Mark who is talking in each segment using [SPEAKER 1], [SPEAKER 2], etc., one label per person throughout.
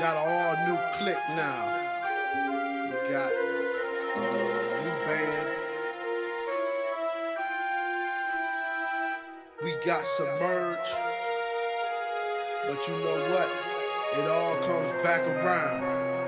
[SPEAKER 1] Got an all new clique now. We got a new band. We got some merch, But you know what? It all comes back around.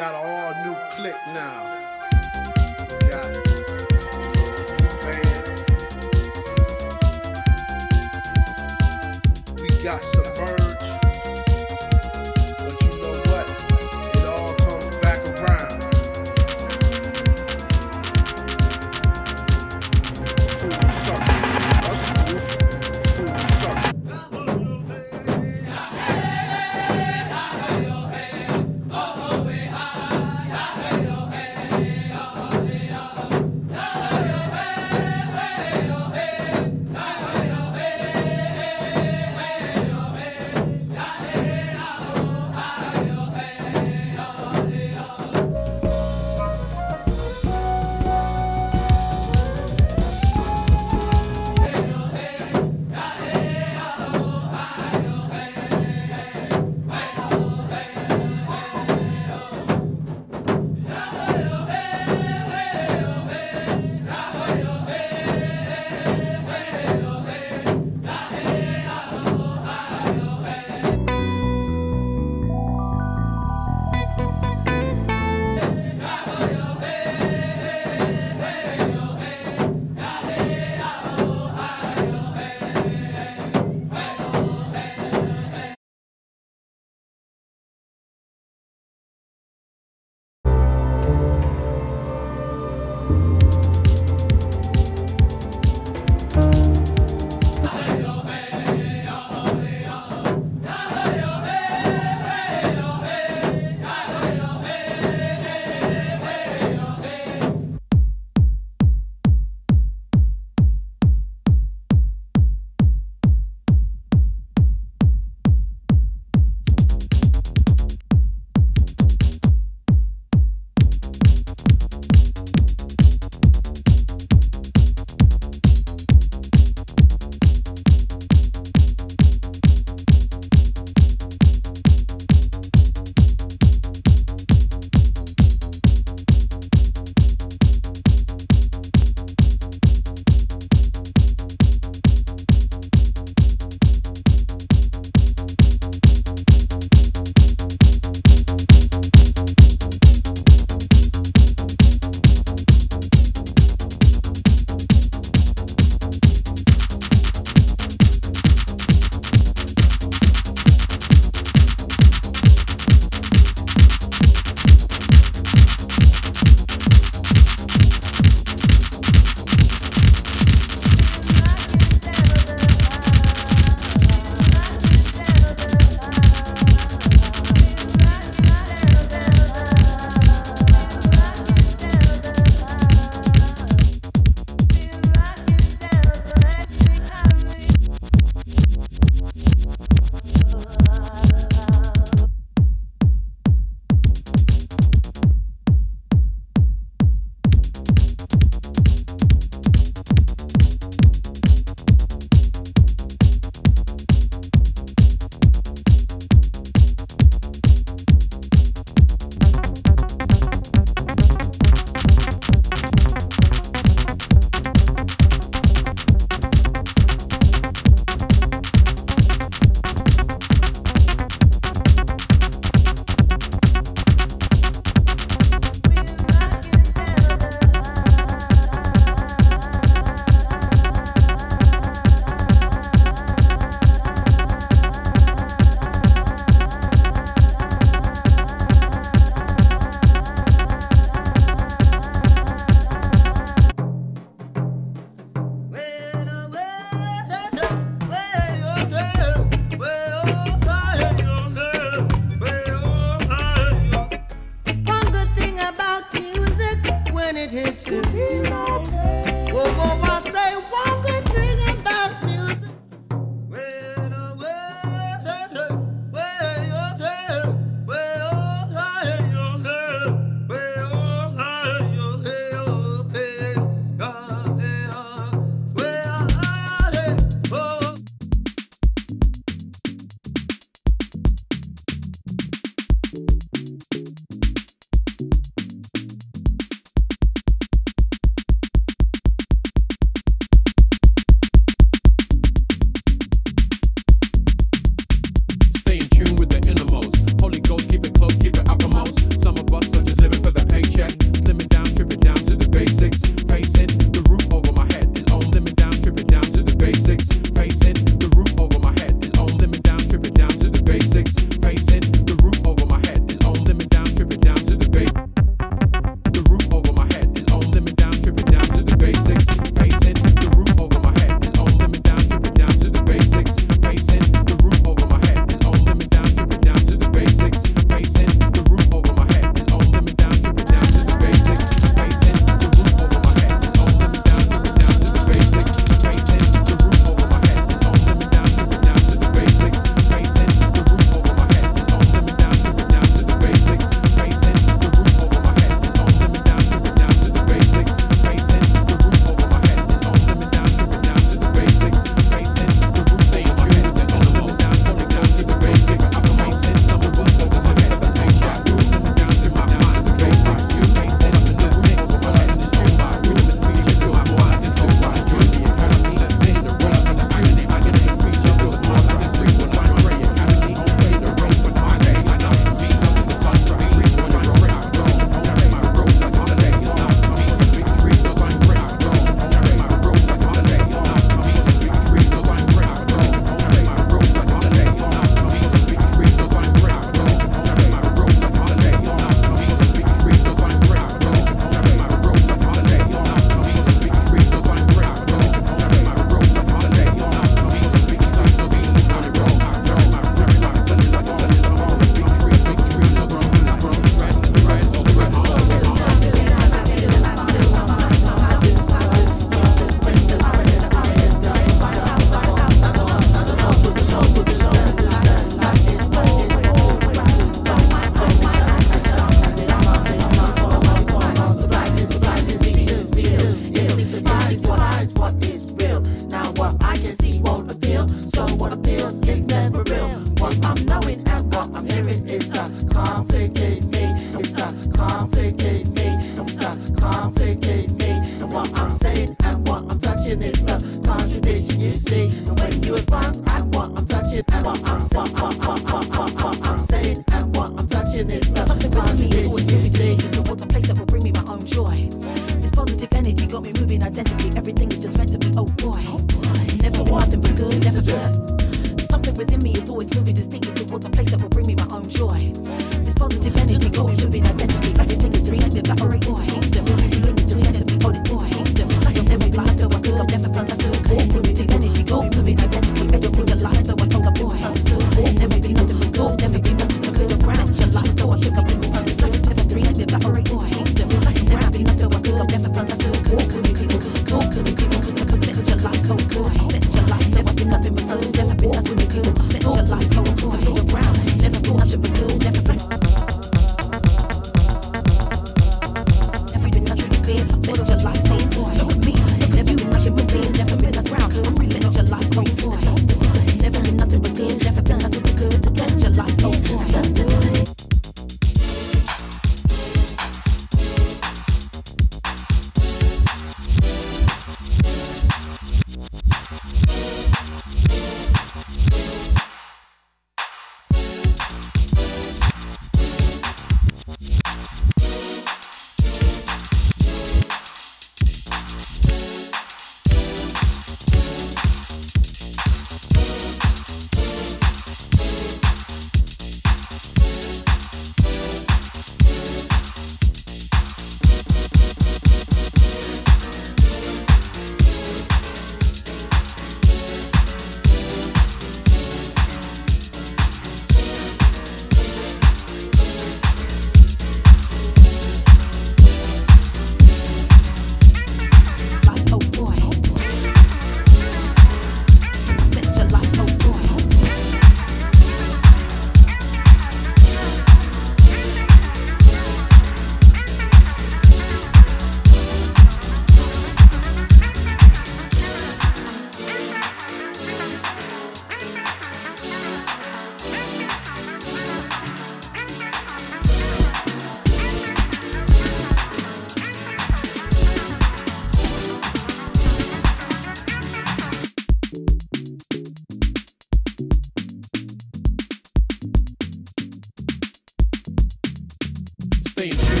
[SPEAKER 2] staying true.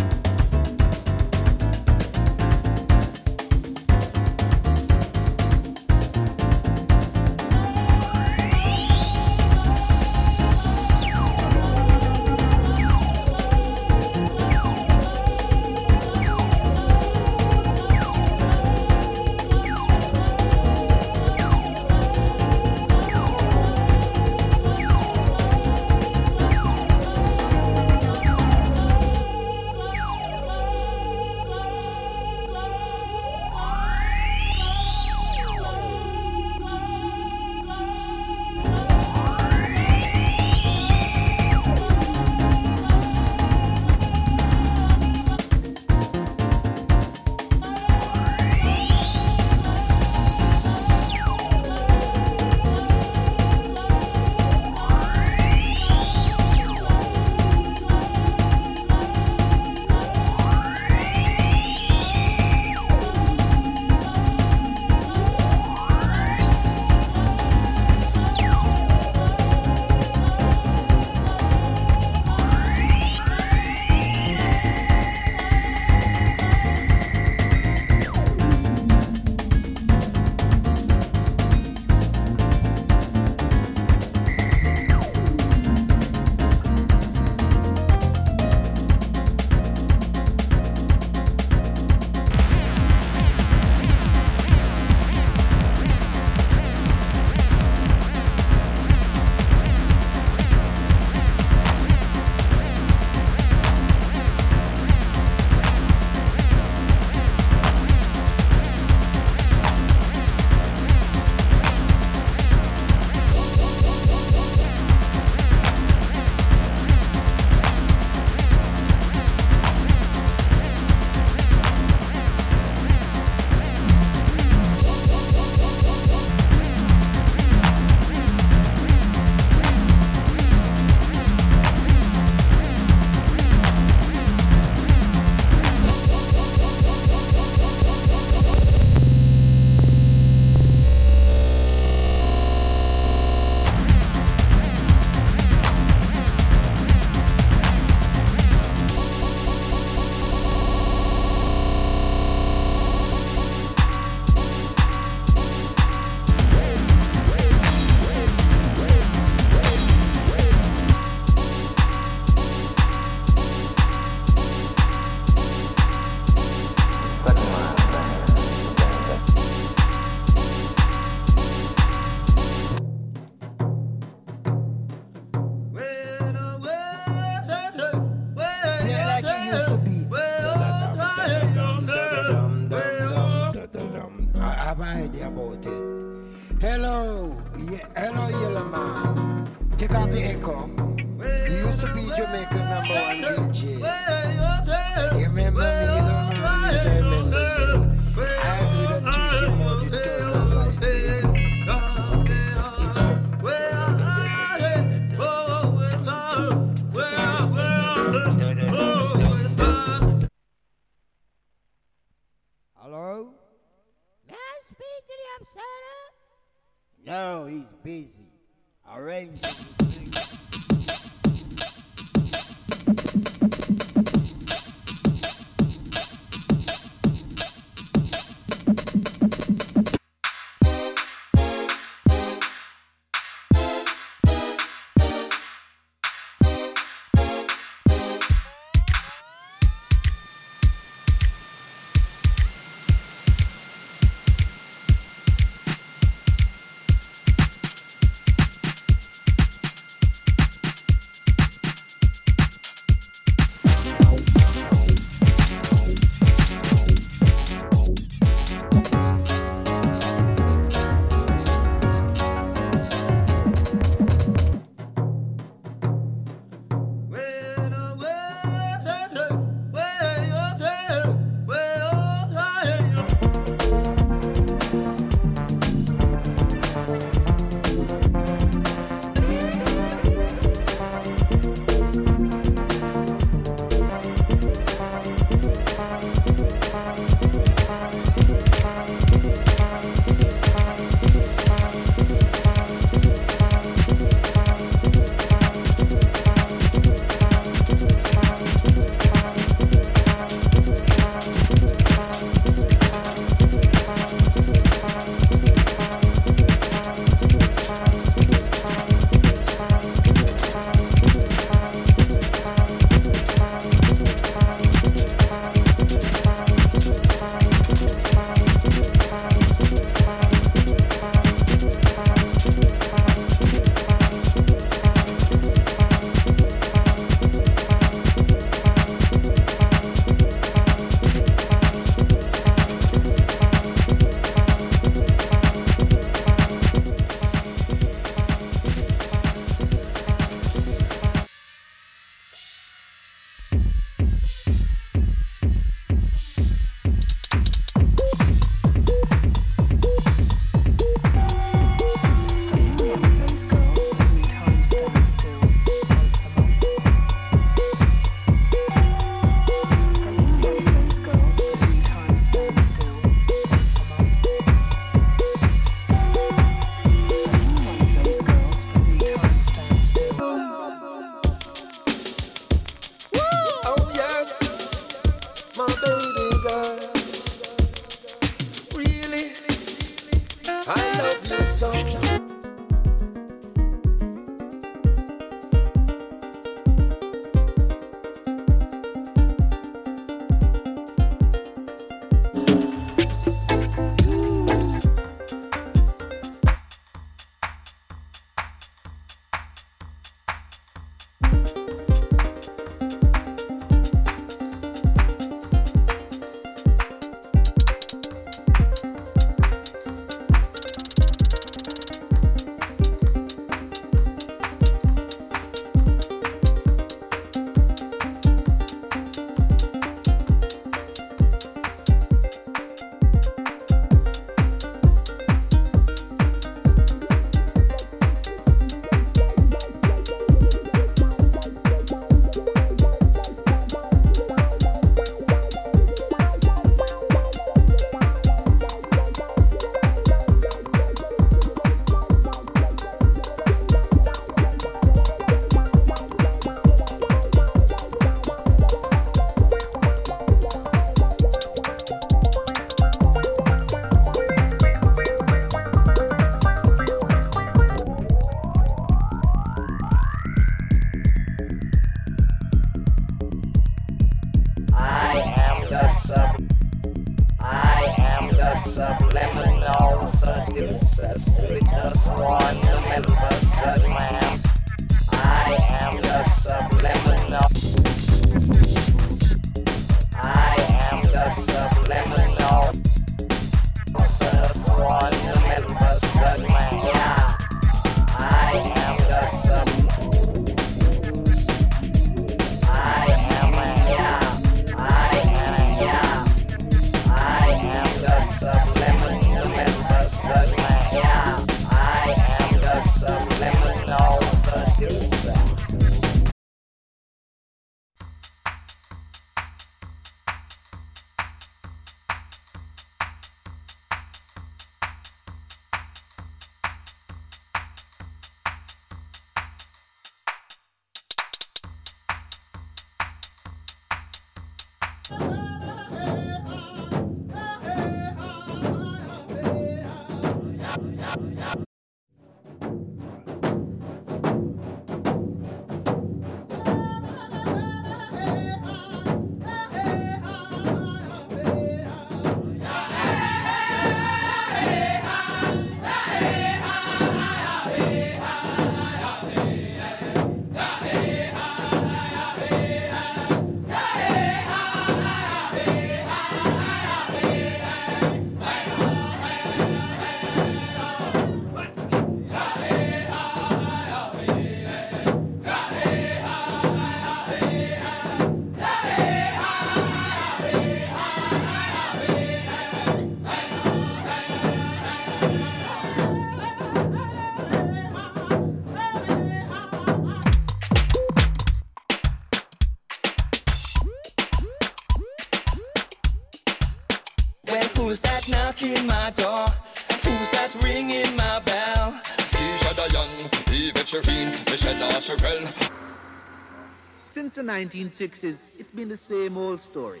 [SPEAKER 3] Since the 1960s, it's been the same old story.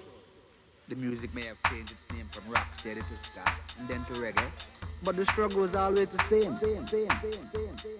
[SPEAKER 3] The music may have changed its name from rocksteady to ska and then to reggae, but the struggle is always the same. same, same, same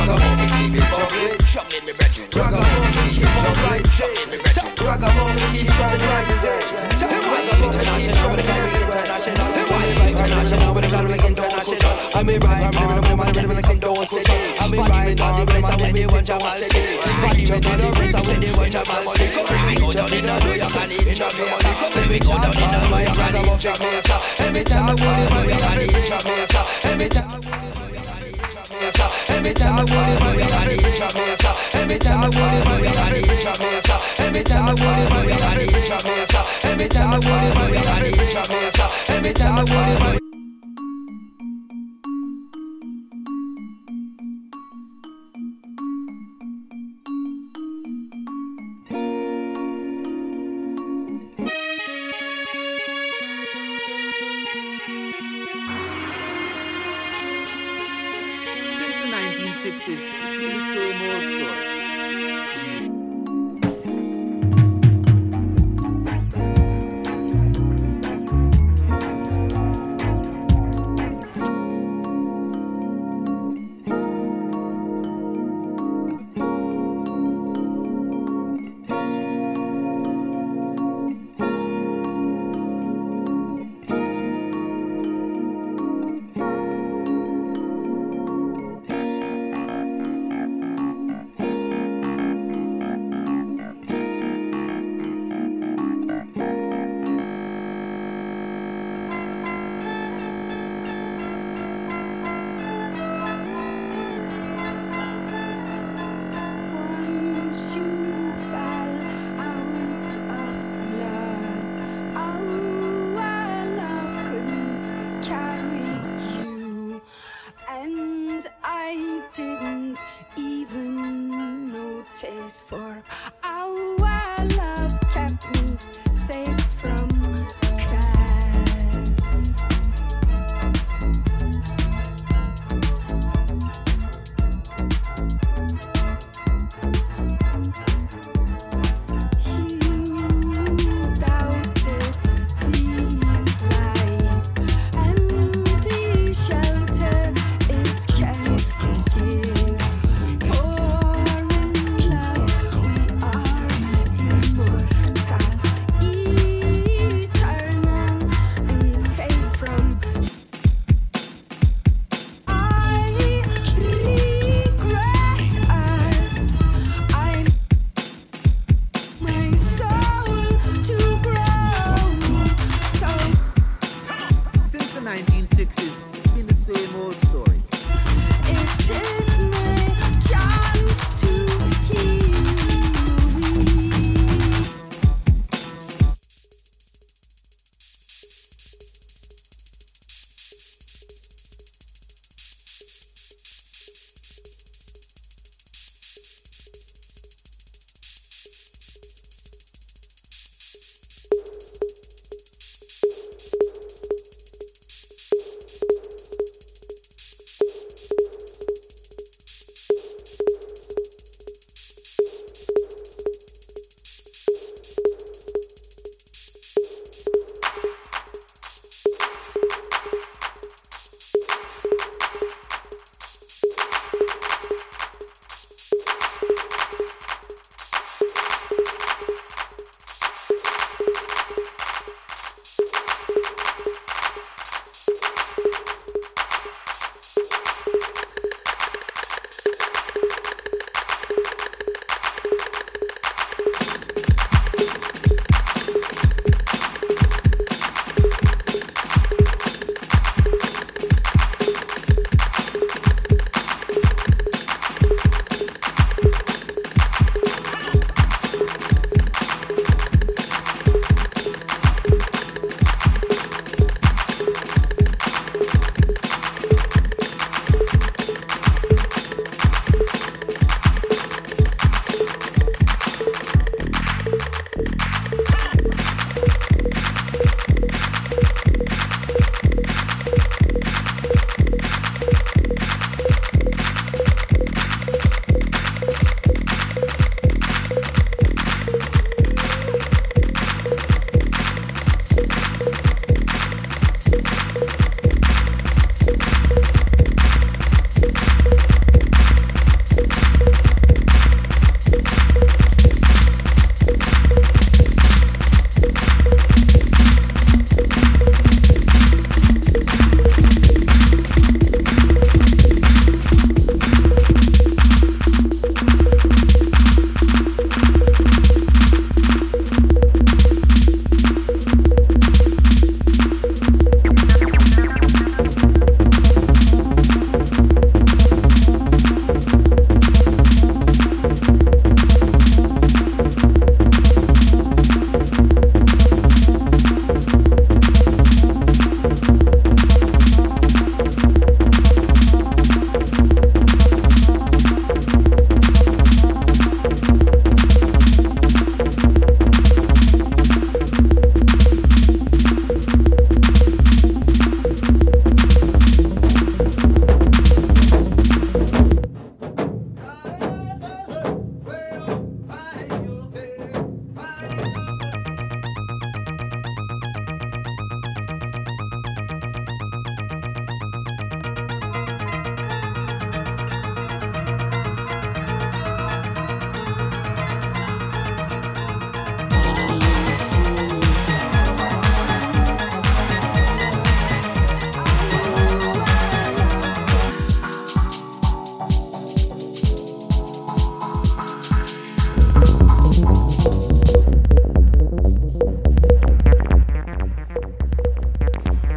[SPEAKER 4] Ragamuffin, keep it bubbling. Chugging me brethren. Ragamuffin, keep it bubbling. Chugging me brethren. Ragamuffin, keep it bubbling. International, international, international, with a glory international. I'm a right, I'm a woman, I'm a condone city. I'm a right, body place, I went there one time, I'll see. Body with body place, I went there one time, I'll see. Baby, go down in the New York and eat your money. Baby, go down in the New York and eat your money. Every time I go to New York and eat your money. Every time I go to New York and eat your money. Jamaica. Every time I go there, we have it in Jamaica. Every time I go there, we have it in Jamaica. Every time I go there, we have it in Jamaica. Every time I go there, we have it in Jamaica. Every time I go there,